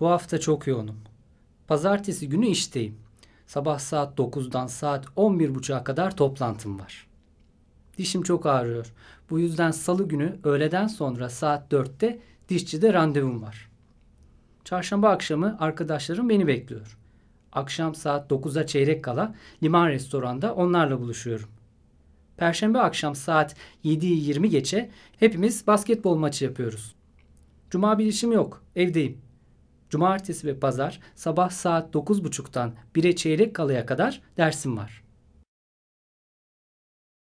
Bu hafta çok yoğunum. Pazartesi günü işteyim. Sabah saat 9'dan saat 11.30'a kadar toplantım var. Dişim çok ağrıyor. Bu yüzden salı günü öğleden sonra saat 4'te dişçide randevum var. Çarşamba akşamı arkadaşlarım beni bekliyor. Akşam saat 9'a çeyrek kala liman restoranda onlarla buluşuyorum. Perşembe akşam saat 7'yi 20 geçe hepimiz basketbol maçı yapıyoruz. Cuma bir işim yok, evdeyim. Cumartesi ve pazar sabah saat 9.30'dan 1'e çeyrek kalaya kadar dersim var.